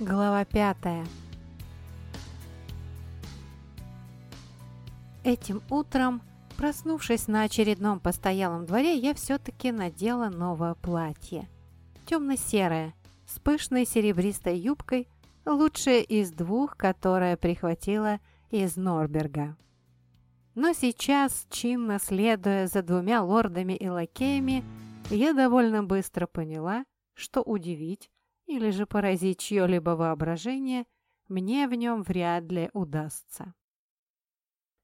Глава пятая Этим утром, проснувшись на очередном постоялом дворе, я все-таки надела новое платье. Темно-серое, с пышной серебристой юбкой, лучшее из двух, которое прихватила из Норберга. Но сейчас, чинно следуя за двумя лордами и лакеями, я довольно быстро поняла, что удивить или же поразить чье-либо воображение, мне в нем вряд ли удастся.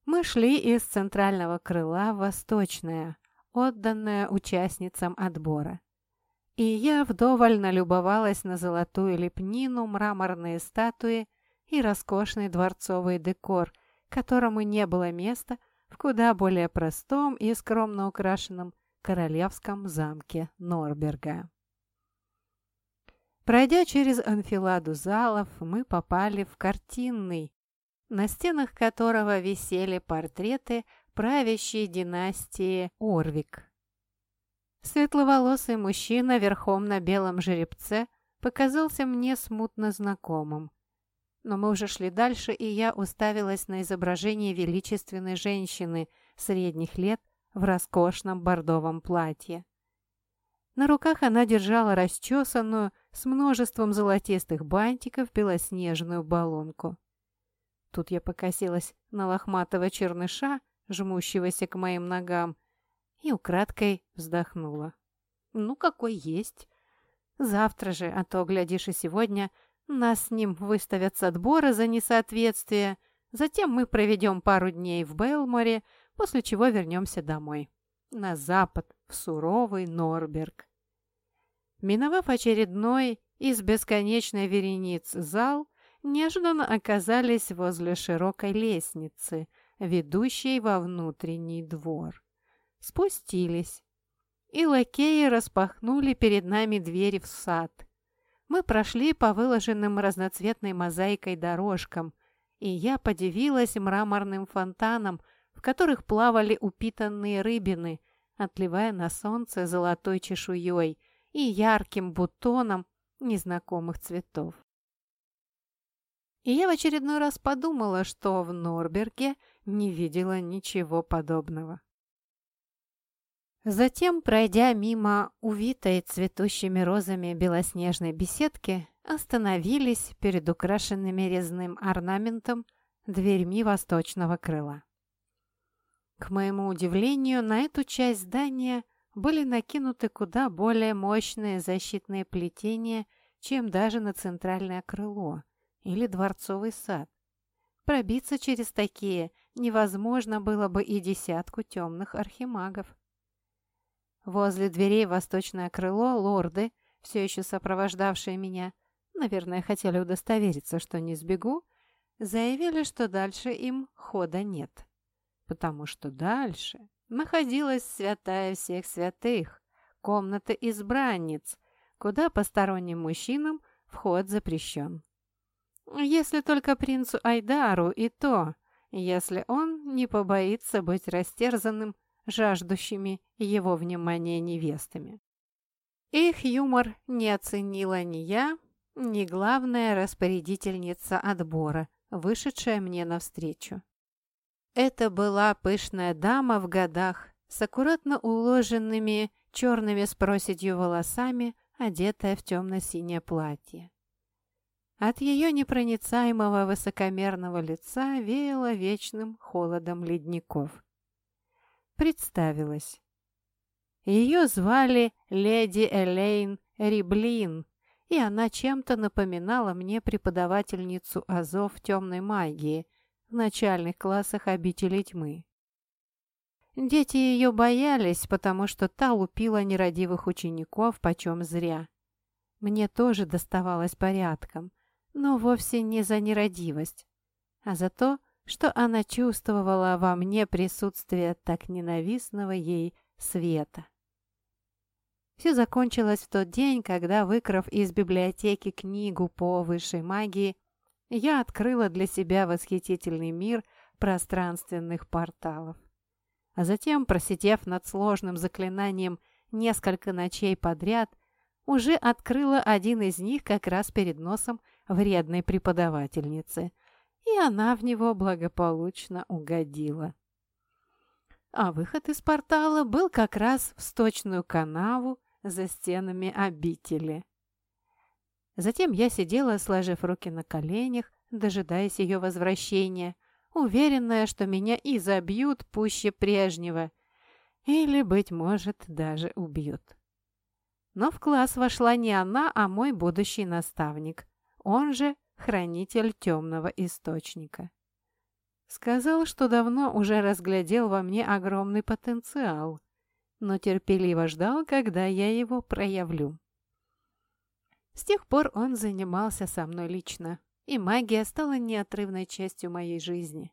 Мы шли из центрального крыла в восточное, отданное участницам отбора. И я вдоволь налюбовалась на золотую лепнину, мраморные статуи и роскошный дворцовый декор, которому не было места в куда более простом и скромно украшенном королевском замке Норберга. Пройдя через анфиладу залов, мы попали в картинный, на стенах которого висели портреты правящей династии Орвик. Светловолосый мужчина верхом на белом жеребце показался мне смутно знакомым. Но мы уже шли дальше, и я уставилась на изображение величественной женщины средних лет в роскошном бордовом платье. На руках она держала расчесанную, с множеством золотистых бантиков, белоснежную баллонку. Тут я покосилась на лохматого черныша, жмущегося к моим ногам, и украдкой вздохнула. Ну, какой есть. Завтра же, а то, глядишь, и сегодня, нас с ним выставят с отбора за несоответствие, затем мы проведем пару дней в Белморе, после чего вернемся домой. На запад, в суровый Норберг. Миновав очередной из бесконечной верениц зал, неожиданно оказались возле широкой лестницы, ведущей во внутренний двор. Спустились, и лакеи распахнули перед нами двери в сад. Мы прошли по выложенным разноцветной мозаикой дорожкам, и я подивилась мраморным фонтанам, в которых плавали упитанные рыбины, отливая на солнце золотой чешуей и ярким бутоном незнакомых цветов. И я в очередной раз подумала, что в Норберге не видела ничего подобного. Затем, пройдя мимо увитой цветущими розами белоснежной беседки, остановились перед украшенными резным орнаментом дверьми восточного крыла. К моему удивлению, на эту часть здания были накинуты куда более мощные защитные плетения, чем даже на центральное крыло – или дворцовый сад. Пробиться через такие невозможно было бы и десятку темных архимагов. Возле дверей восточное крыло лорды, все еще сопровождавшие меня, наверное, хотели удостовериться, что не сбегу, заявили, что дальше им хода нет. Потому что дальше находилась святая всех святых, комната избранниц, куда посторонним мужчинам вход запрещен. Если только принцу Айдару и то, если он не побоится быть растерзанным жаждущими его внимания невестами. Их юмор не оценила ни я, ни главная распорядительница отбора, вышедшая мне навстречу. Это была пышная дама в годах с аккуратно уложенными черными с проседью волосами, одетая в темно-синее платье. От ее непроницаемого высокомерного лица веяло вечным холодом ледников. Представилась. Ее звали леди Элейн Риблин, и она чем-то напоминала мне преподавательницу азов темной магии в начальных классах обители тьмы. Дети ее боялись, потому что та лупила нерадивых учеников почем зря. Мне тоже доставалось порядком – но вовсе не за нерадивость, а за то, что она чувствовала во мне присутствие так ненавистного ей света. Все закончилось в тот день, когда, выкрав из библиотеки книгу по высшей магии, я открыла для себя восхитительный мир пространственных порталов. А затем, просидев над сложным заклинанием несколько ночей подряд, уже открыла один из них как раз перед носом вредной преподавательницы, и она в него благополучно угодила. А выход из портала был как раз в сточную канаву за стенами обители. Затем я сидела, сложив руки на коленях, дожидаясь ее возвращения, уверенная, что меня и забьют пуще прежнего, или, быть может, даже убьют. Но в класс вошла не она, а мой будущий наставник, он же хранитель темного источника. Сказал, что давно уже разглядел во мне огромный потенциал, но терпеливо ждал, когда я его проявлю. С тех пор он занимался со мной лично, и магия стала неотрывной частью моей жизни.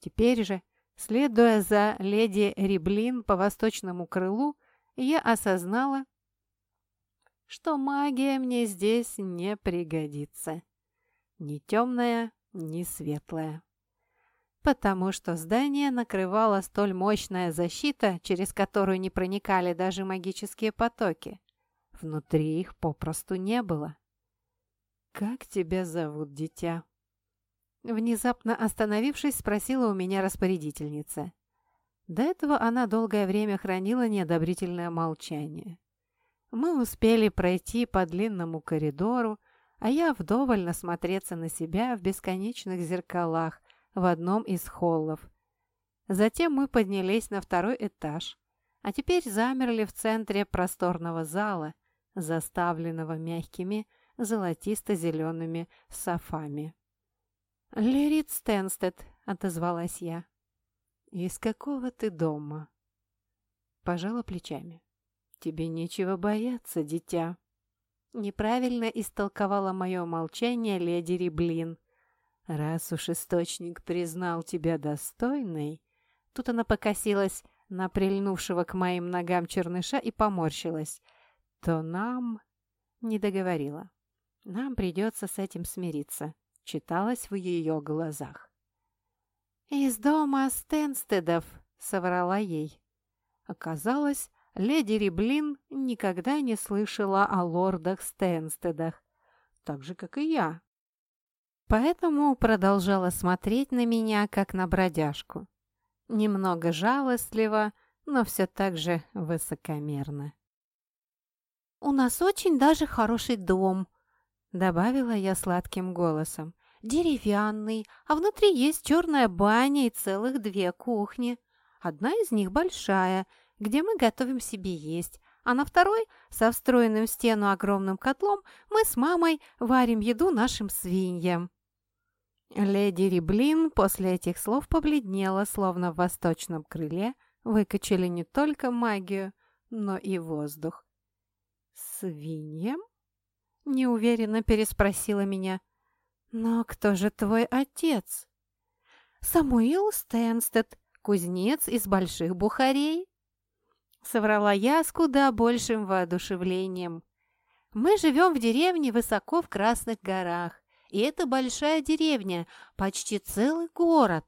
Теперь же, следуя за леди Риблин по восточному крылу, я осознала, что магия мне здесь не пригодится. Ни темная, ни светлая. Потому что здание накрывала столь мощная защита, через которую не проникали даже магические потоки. Внутри их попросту не было. «Как тебя зовут, дитя?» Внезапно остановившись, спросила у меня распорядительница. До этого она долгое время хранила неодобрительное молчание. Мы успели пройти по длинному коридору, а я вдоволь насмотреться на себя в бесконечных зеркалах в одном из холлов. Затем мы поднялись на второй этаж, а теперь замерли в центре просторного зала, заставленного мягкими золотисто-зелеными софами. «Лерит Стенстед», — отозвалась я. «Из какого ты дома?» Пожала плечами. «Тебе нечего бояться, дитя». Неправильно истолковала мое молчание леди Риблин. «Раз уж источник признал тебя достойной...» Тут она покосилась на прильнувшего к моим ногам черныша и поморщилась. «То нам...» Не договорила. «Нам придется с этим смириться», — читалось в ее глазах. «Из дома Стенстедов», — соврала ей. Оказалось, леди Риблин никогда не слышала о лордах Стенстедах, так же, как и я. Поэтому продолжала смотреть на меня, как на бродяжку. Немного жалостливо, но все так же высокомерно. «У нас очень даже хороший дом», — добавила я сладким голосом. «Деревянный, а внутри есть черная баня и целых две кухни. Одна из них большая, где мы готовим себе есть, а на второй, со встроенным в стену огромным котлом, мы с мамой варим еду нашим свиньям». Леди Риблин после этих слов побледнела, словно в восточном крыле выкачали не только магию, но и воздух. «Свиньям?» — неуверенно переспросила меня. «Но кто же твой отец?» «Самуил Стэнстед, кузнец из Больших Бухарей», соврала я с куда большим воодушевлением. Мы живем в деревне высоко в Красных горах, и это большая деревня, почти целый город,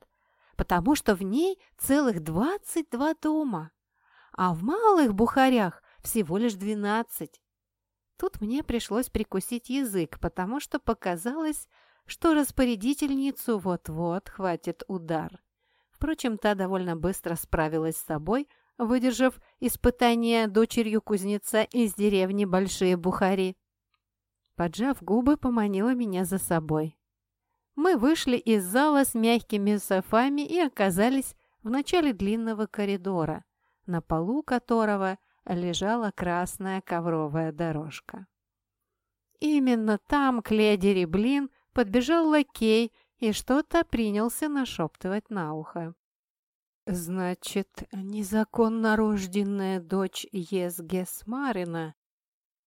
потому что в ней целых двадцать два дома, а в малых бухарях всего лишь двенадцать. Тут мне пришлось прикусить язык, потому что показалось, что распорядительницу вот-вот хватит удар. Впрочем, та довольно быстро справилась с собой, выдержав испытание дочерью кузнеца из деревни Большие Бухари. Поджав губы, поманила меня за собой. Мы вышли из зала с мягкими софами и оказались в начале длинного коридора, на полу которого лежала красная ковровая дорожка. Именно там к леди Реблин подбежал лакей и что-то принялся нашептывать на ухо. «Значит, незаконно рожденная дочь Езгесмарина»,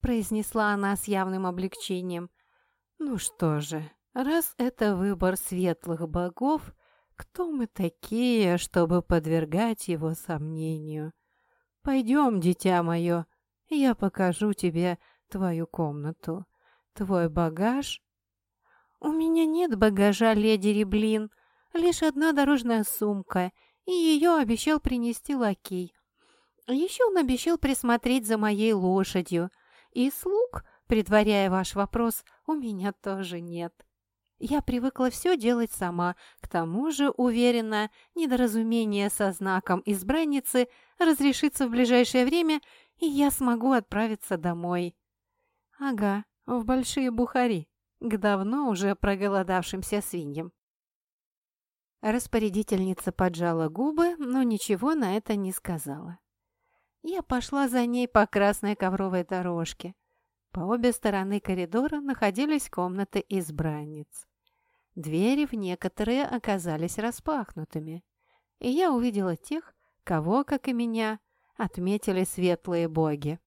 произнесла она с явным облегчением. «Ну что же, раз это выбор светлых богов, кто мы такие, чтобы подвергать его сомнению? Пойдем, дитя мое, я покажу тебе твою комнату. Твой багаж...» «У меня нет багажа, леди Реблин, лишь одна дорожная сумка и ее обещал принести лакей. Еще он обещал присмотреть за моей лошадью. И слуг, предваряя ваш вопрос, у меня тоже нет. Я привыкла все делать сама, к тому же, уверена, недоразумение со знаком избранницы разрешится в ближайшее время, и я смогу отправиться домой. Ага, в Большие Бухари, к давно уже проголодавшимся свиньям. Распорядительница поджала губы, но ничего на это не сказала. Я пошла за ней по красной ковровой дорожке. По обе стороны коридора находились комнаты избранниц. Двери в некоторые оказались распахнутыми, и я увидела тех, кого, как и меня, отметили светлые боги.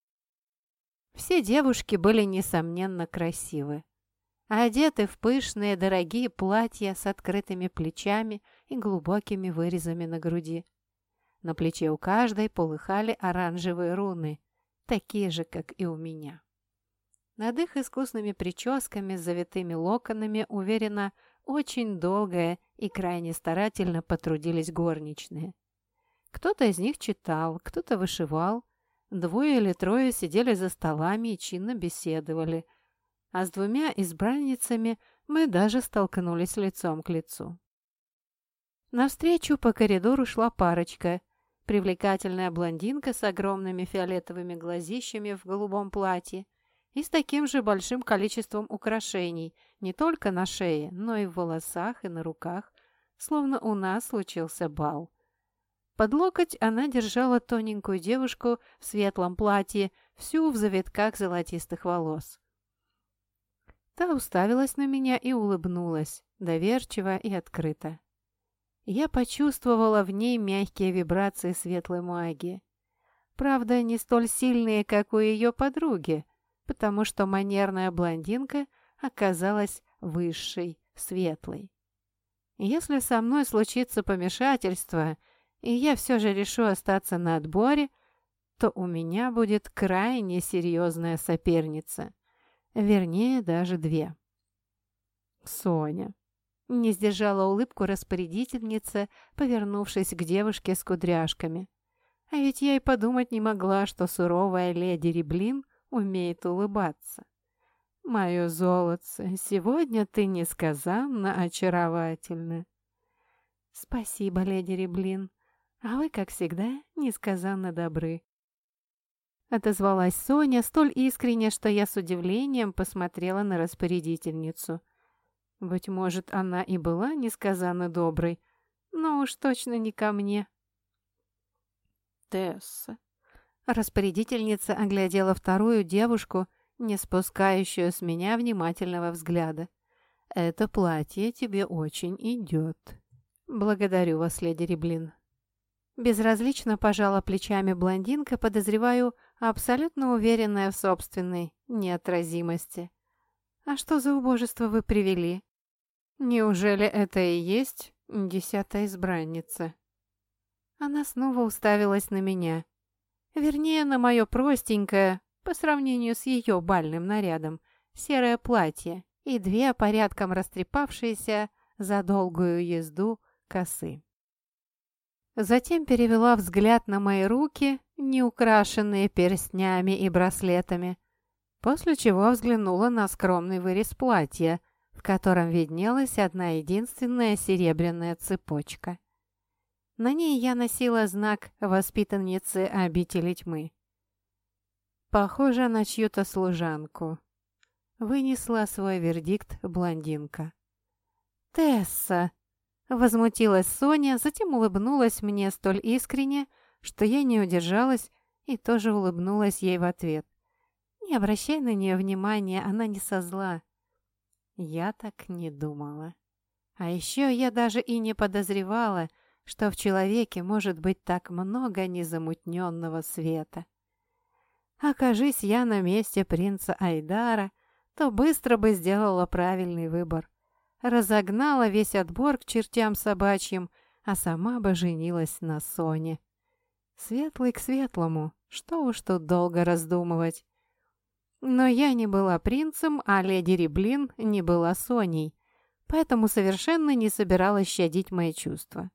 Все девушки были, несомненно, красивы. Одеты в пышные дорогие платья с открытыми плечами и глубокими вырезами на груди. На плече у каждой полыхали оранжевые руны, такие же, как и у меня. Над их искусными прическами с завитыми локонами, уверенно, очень долгое и крайне старательно потрудились горничные. Кто-то из них читал, кто-то вышивал. Двое или трое сидели за столами и чинно беседовали. А с двумя избранницами мы даже столкнулись лицом к лицу. Навстречу по коридору шла парочка. Привлекательная блондинка с огромными фиолетовыми глазищами в голубом платье и с таким же большим количеством украшений, не только на шее, но и в волосах и на руках, словно у нас случился бал. Под локоть она держала тоненькую девушку в светлом платье, всю в завитках золотистых волос. Та уставилась на меня и улыбнулась, доверчиво и открыто. Я почувствовала в ней мягкие вибрации светлой магии. Правда, не столь сильные, как у ее подруги, потому что манерная блондинка оказалась высшей, светлой. Если со мной случится помешательство, и я все же решу остаться на отборе, то у меня будет крайне серьезная соперница. Вернее, даже две. Соня. Не сдержала улыбку распорядительница, повернувшись к девушке с кудряшками. А ведь я и подумать не могла, что суровая леди Реблин – умеет улыбаться. «Мое золотце, сегодня ты несказанно очаровательна». «Спасибо, леди Реблин, а вы, как всегда, несказанно добры». Отозвалась Соня столь искренне, что я с удивлением посмотрела на распорядительницу. Быть может, она и была несказанно доброй, но уж точно не ко мне. «Тесса, Распорядительница оглядела вторую девушку, не спускающую с меня внимательного взгляда. «Это платье тебе очень идет». «Благодарю вас, леди Реблин». Безразлично пожала плечами блондинка, подозреваю, абсолютно уверенная в собственной неотразимости. «А что за убожество вы привели?» «Неужели это и есть десятая избранница?» Она снова уставилась на меня. Вернее, на мое простенькое, по сравнению с ее бальным нарядом, серое платье и две порядком растрепавшиеся за долгую езду косы. Затем перевела взгляд на мои руки, не украшенные перстнями и браслетами, после чего взглянула на скромный вырез платья, в котором виднелась одна единственная серебряная цепочка. На ней я носила знак воспитанницы обители тьмы. Похоже на чью-то служанку. Вынесла свой вердикт блондинка. «Тесса!» — возмутилась Соня, затем улыбнулась мне столь искренне, что я не удержалась и тоже улыбнулась ей в ответ. «Не обращай на нее внимания, она не со зла». Я так не думала. А еще я даже и не подозревала, что в человеке может быть так много незамутненного света. Окажись я на месте принца Айдара, то быстро бы сделала правильный выбор. Разогнала весь отбор к чертям собачьим, а сама бы женилась на Соне. Светлый к светлому, что уж тут долго раздумывать. Но я не была принцем, а леди Реблин не была Соней, поэтому совершенно не собиралась щадить мои чувства.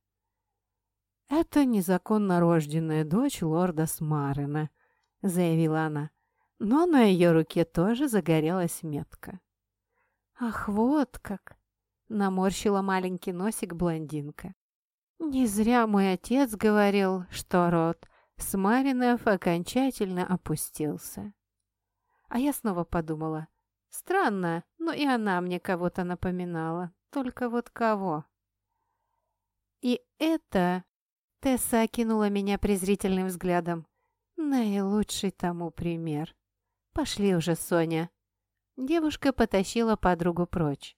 «Это незаконно рожденная дочь лорда Смарена», — заявила она. но на ее руке тоже загорелась метка. «Ах, вот как!» — наморщила маленький носик блондинка. «Не зря мой отец говорил, что род Смаринов окончательно опустился». А я снова подумала. Странно, но и она мне кого-то напоминала. Только вот кого? И это... Тесса окинула меня презрительным взглядом. Наилучший тому пример. Пошли уже, Соня. Девушка потащила подругу прочь.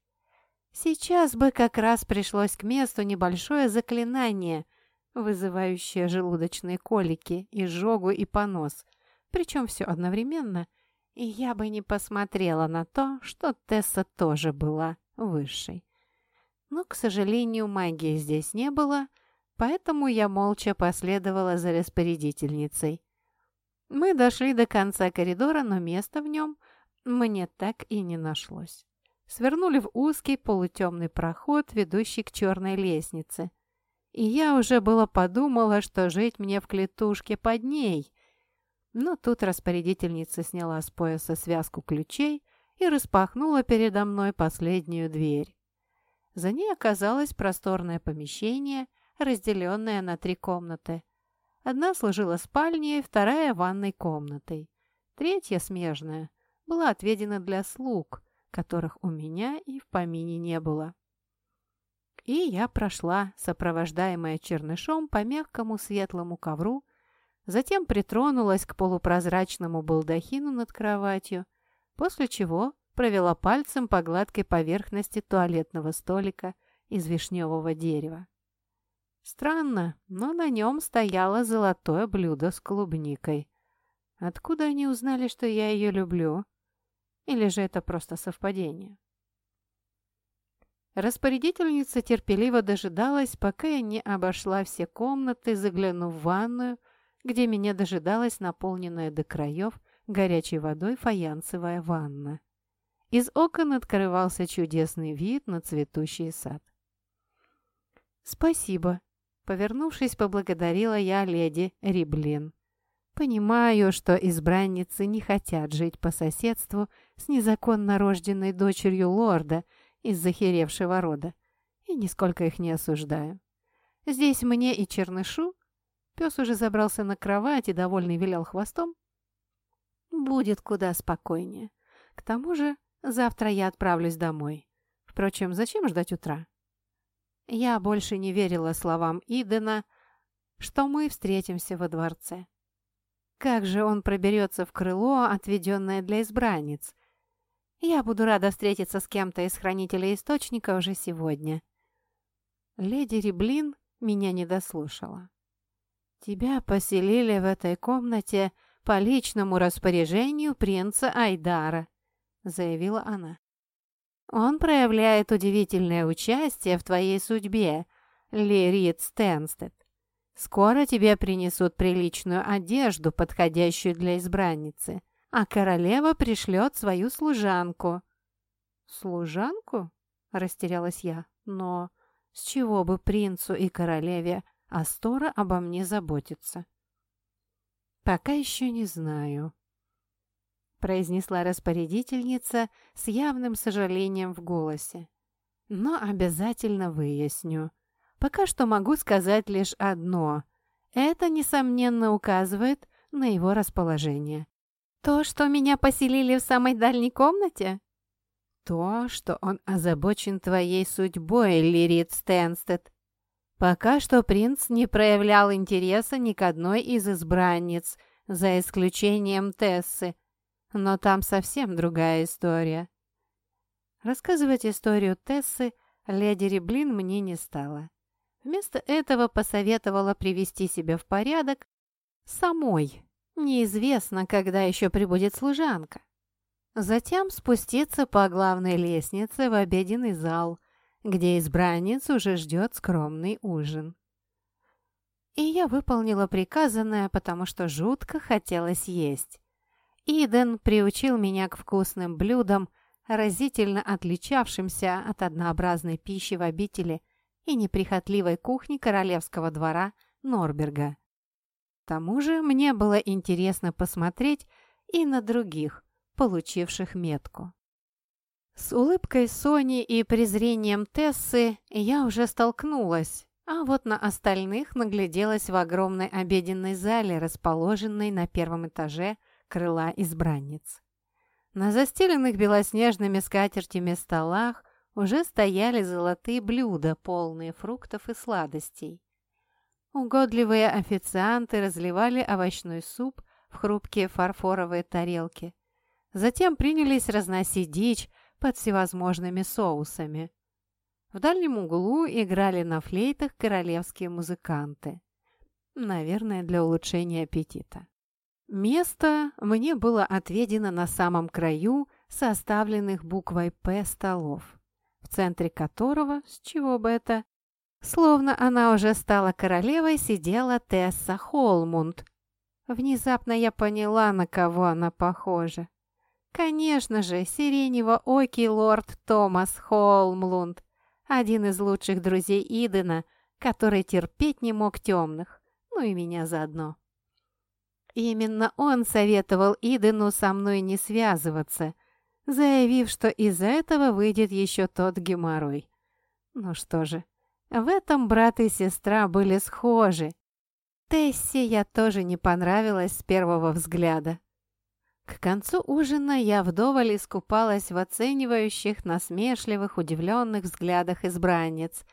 Сейчас бы как раз пришлось к месту небольшое заклинание, вызывающее желудочные колики, изжогу и понос. Причем все одновременно. И я бы не посмотрела на то, что Тесса тоже была высшей. Но, к сожалению, магии здесь не было, поэтому я молча последовала за распорядительницей. Мы дошли до конца коридора, но места в нем мне так и не нашлось. Свернули в узкий полутемный проход, ведущий к черной лестнице. И я уже было подумала, что жить мне в клетушке под ней. Но тут распорядительница сняла с пояса связку ключей и распахнула передо мной последнюю дверь. За ней оказалось просторное помещение, разделенное на три комнаты. Одна служила спальней, вторая — ванной комнатой. Третья, смежная, была отведена для слуг, которых у меня и в помине не было. И я прошла, сопровождаемая чернышом по мягкому светлому ковру, затем притронулась к полупрозрачному балдахину над кроватью, после чего провела пальцем по гладкой поверхности туалетного столика из вишневого дерева. Странно, но на нем стояло золотое блюдо с клубникой. Откуда они узнали, что я ее люблю? Или же это просто совпадение? Распорядительница терпеливо дожидалась, пока я не обошла все комнаты, заглянув в ванную, где меня дожидалась наполненная до краев горячей водой фаянсовая ванна. Из окон открывался чудесный вид на цветущий сад. «Спасибо», — повернувшись, поблагодарила я леди Риблин. «Понимаю, что избранницы не хотят жить по соседству с незаконно рожденной дочерью лорда из захеревшего рода, и нисколько их не осуждаю. Здесь мне и чернышу...» Пес уже забрался на кровать и, довольный, вилял хвостом. «Будет куда спокойнее. К тому же Завтра я отправлюсь домой. Впрочем, зачем ждать утра? Я больше не верила словам Идена, что мы встретимся во дворце. Как же он проберется в крыло, отведенное для избранниц? Я буду рада встретиться с кем-то из хранителей источника уже сегодня. Леди Риблин меня не дослушала. Тебя поселили в этой комнате по личному распоряжению принца Айдара. — заявила она. «Он проявляет удивительное участие в твоей судьбе, Лирит Стенстед. Скоро тебе принесут приличную одежду, подходящую для избранницы, а королева пришлет свою служанку». «Служанку?» — растерялась я. «Но с чего бы принцу и королеве Астора обо мне заботиться?» «Пока еще не знаю», произнесла распорядительница с явным сожалением в голосе. «Но обязательно выясню. Пока что могу сказать лишь одно. Это, несомненно, указывает на его расположение. То, что меня поселили в самой дальней комнате?» «То, что он озабочен твоей судьбой, Лирит Стэнстед. Пока что принц не проявлял интереса ни к одной из избранниц, за исключением Тессы, но там совсем другая история. Рассказывать историю Тессы леди Реблин мне не стала. Вместо этого посоветовала привести себя в порядок самой. Неизвестно, когда еще прибудет служанка. Затем спуститься по главной лестнице в обеденный зал, где избранниц уже ждет скромный ужин. И я выполнила приказанное, потому что жутко хотелось есть. Иден приучил меня к вкусным блюдам, разительно отличавшимся от однообразной пищи в обители и неприхотливой кухни королевского двора Норберга. К тому же мне было интересно посмотреть и на других, получивших метку. С улыбкой Сони и презрением Тессы я уже столкнулась, а вот на остальных нагляделась в огромной обеденной зале, расположенной на первом этаже крыла избранниц. На застеленных белоснежными скатертями столах уже стояли золотые блюда, полные фруктов и сладостей. Угодливые официанты разливали овощной суп в хрупкие фарфоровые тарелки. Затем принялись разносить дичь под всевозможными соусами. В дальнем углу играли на флейтах королевские музыканты. Наверное, для улучшения аппетита. Место мне было отведено на самом краю составленных буквой «П» столов, в центре которого, с чего бы это, словно она уже стала королевой, сидела Тесса Холмунд. Внезапно я поняла, на кого она похожа. Конечно же, сиренево-окий лорд Томас Холмлунд, один из лучших друзей Идена, который терпеть не мог темных, ну и меня заодно. Именно он советовал Идену со мной не связываться, заявив, что из-за этого выйдет еще тот геморрой. Ну что же, в этом брат и сестра были схожи. Тессе я тоже не понравилась с первого взгляда. К концу ужина я вдоволь искупалась в оценивающих, насмешливых, удивленных взглядах избранниц.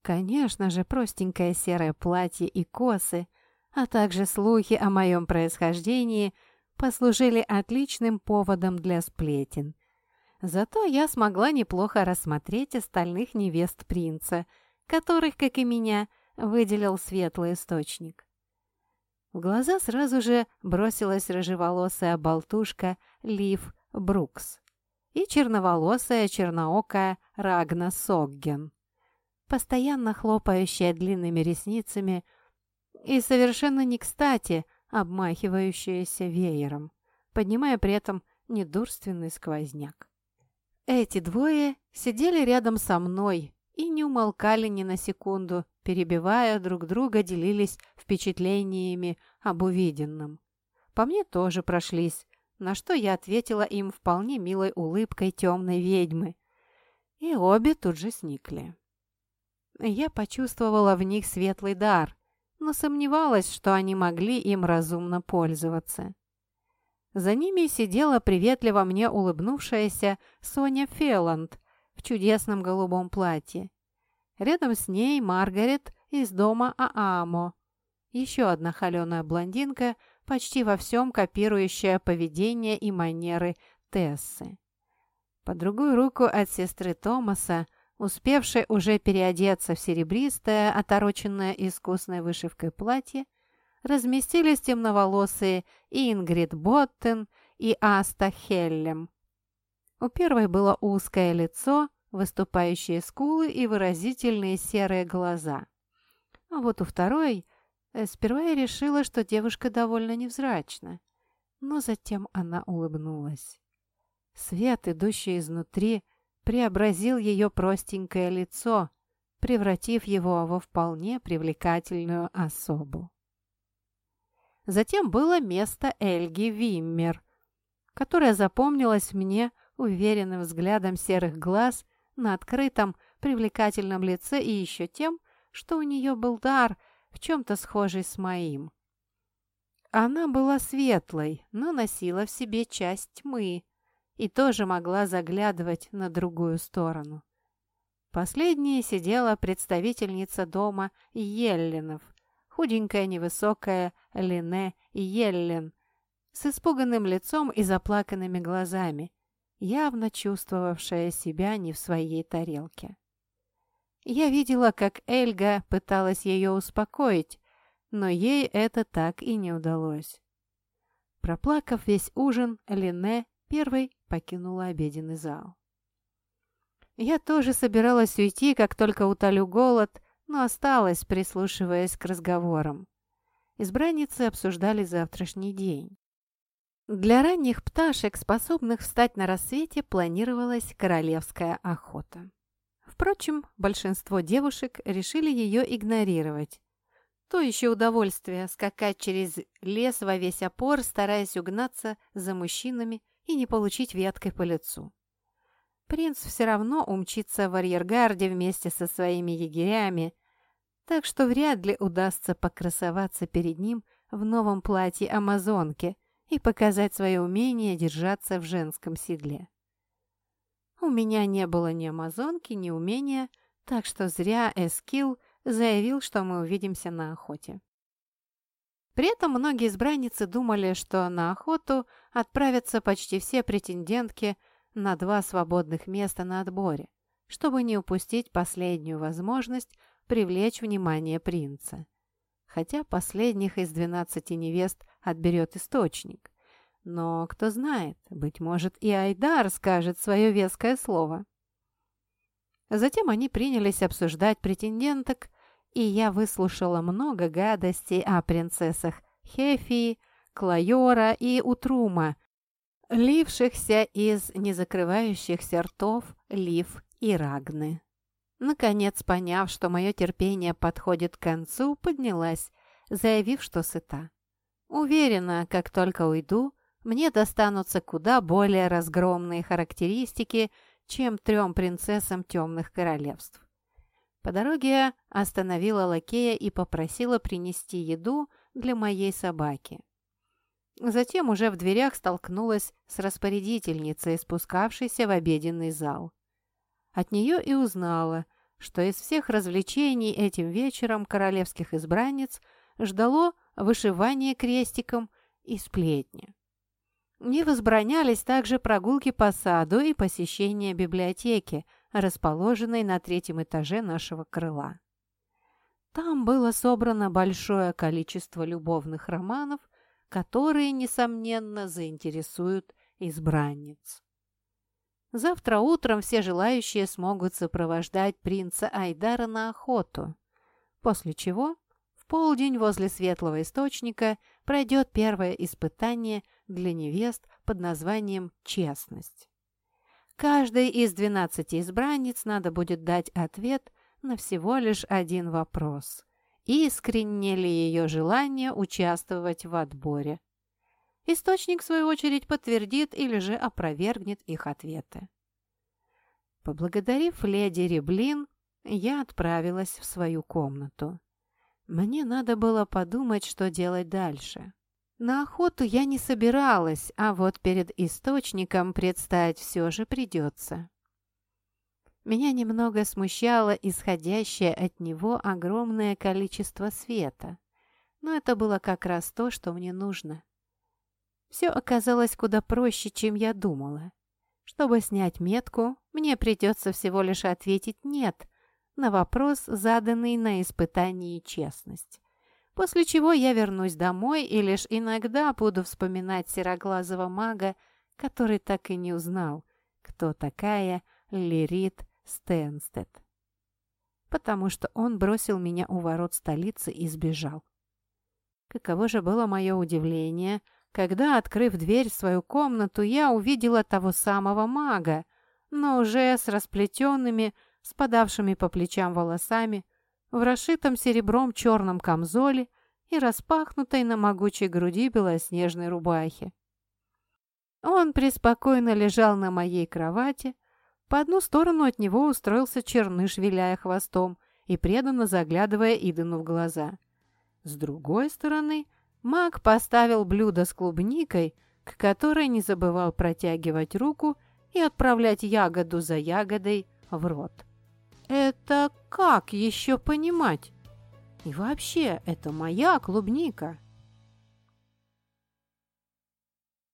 Конечно же, простенькое серое платье и косы, а также слухи о моем происхождении послужили отличным поводом для сплетен. Зато я смогла неплохо рассмотреть остальных невест принца, которых, как и меня, выделил светлый источник. В глаза сразу же бросилась рыжеволосая болтушка Лив Брукс и черноволосая черноокая Рагна Согген, постоянно хлопающая длинными ресницами и совершенно не кстати обмахивающаяся веером, поднимая при этом недурственный сквозняк. Эти двое сидели рядом со мной и не умолкали ни на секунду, перебивая друг друга, делились впечатлениями об увиденном. По мне тоже прошлись, на что я ответила им вполне милой улыбкой темной ведьмы. И обе тут же сникли. Я почувствовала в них светлый дар, но сомневалась, что они могли им разумно пользоваться. За ними сидела приветливо мне улыбнувшаяся Соня Фелланд в чудесном голубом платье. Рядом с ней Маргарет из дома Аамо. Еще одна холеная блондинка, почти во всем копирующая поведение и манеры Тессы. По другую руку от сестры Томаса, успевшей уже переодеться в серебристое, отороченное искусной вышивкой платье, разместились темноволосые Ингрид Боттен и Аста Хеллем. У первой было узкое лицо, выступающие скулы и выразительные серые глаза. А вот у второй э, сперва я решила, что девушка довольно невзрачна, но затем она улыбнулась. Свет, идущий изнутри, преобразил ее простенькое лицо, превратив его во вполне привлекательную особу. Затем было место Эльги Виммер, которая запомнилась мне уверенным взглядом серых глаз на открытом, привлекательном лице и еще тем, что у нее был дар, в чем-то схожий с моим. Она была светлой, но носила в себе часть тьмы и тоже могла заглядывать на другую сторону. Последней сидела представительница дома Еллинов, худенькая невысокая Лине Еллин, с испуганным лицом и заплаканными глазами, явно чувствовавшая себя не в своей тарелке. Я видела, как Эльга пыталась ее успокоить, но ей это так и не удалось. Проплакав весь ужин, Лине первой покинула обеденный зал. Я тоже собиралась уйти, как только утолю голод, но осталась, прислушиваясь к разговорам. Избранницы обсуждали завтрашний день. Для ранних пташек, способных встать на рассвете, планировалась королевская охота. Впрочем, большинство девушек решили ее игнорировать. То еще удовольствие скакать через лес во весь опор, стараясь угнаться за мужчинами и не получить веткой по лицу. Принц все равно умчится в арьергарде вместе со своими егерями, так что вряд ли удастся покрасоваться перед ним в новом платье амазонки и показать свое умение держаться в женском седле. У меня не было ни амазонки, ни умения, так что зря Эскил заявил, что мы увидимся на охоте. При этом многие избранницы думали, что на охоту отправятся почти все претендентки на два свободных места на отборе, чтобы не упустить последнюю возможность привлечь внимание принца. Хотя последних из двенадцати невест отберет источник. Но кто знает, быть может, и Айдар скажет свое веское слово. Затем они принялись обсуждать претенденток, и я выслушала много гадостей о принцессах Хефии, Клайора и Утрума, лившихся из незакрывающихся ртов Лив и Рагны. Наконец, поняв, что мое терпение подходит к концу, поднялась, заявив, что сыта. Уверена, как только уйду, мне достанутся куда более разгромные характеристики, чем трем принцессам темных королевств. По дороге остановила лакея и попросила принести еду для моей собаки. Затем уже в дверях столкнулась с распорядительницей, спускавшейся в обеденный зал. От нее и узнала, что из всех развлечений этим вечером королевских избранниц ждало вышивание крестиком и сплетни. Не возбранялись также прогулки по саду и посещение библиотеки – расположенной на третьем этаже нашего крыла. Там было собрано большое количество любовных романов, которые, несомненно, заинтересуют избранниц. Завтра утром все желающие смогут сопровождать принца Айдара на охоту, после чего в полдень возле светлого источника пройдет первое испытание для невест под названием «Честность». Каждой из 12 избранниц надо будет дать ответ на всего лишь один вопрос. Искренне ли ее желание участвовать в отборе? Источник, в свою очередь, подтвердит или же опровергнет их ответы. Поблагодарив леди Реблин, я отправилась в свою комнату. Мне надо было подумать, что делать дальше. На охоту я не собиралась, а вот перед источником предстать все же придется. Меня немного смущало исходящее от него огромное количество света, но это было как раз то, что мне нужно. Все оказалось куда проще, чем я думала. Чтобы снять метку, мне придется всего лишь ответить «нет» на вопрос, заданный на испытании честность после чего я вернусь домой и лишь иногда буду вспоминать сероглазого мага, который так и не узнал, кто такая Лирит Стенстед. Потому что он бросил меня у ворот столицы и сбежал. Каково же было мое удивление, когда, открыв дверь в свою комнату, я увидела того самого мага, но уже с расплетенными, спадавшими по плечам волосами, в расшитом серебром черном камзоле и распахнутой на могучей груди белоснежной рубахе. Он преспокойно лежал на моей кровати, по одну сторону от него устроился черныш, виляя хвостом и преданно заглядывая Идену в глаза. С другой стороны, маг поставил блюдо с клубникой, к которой не забывал протягивать руку и отправлять ягоду за ягодой в рот. Это как еще понимать? И вообще, это моя клубника.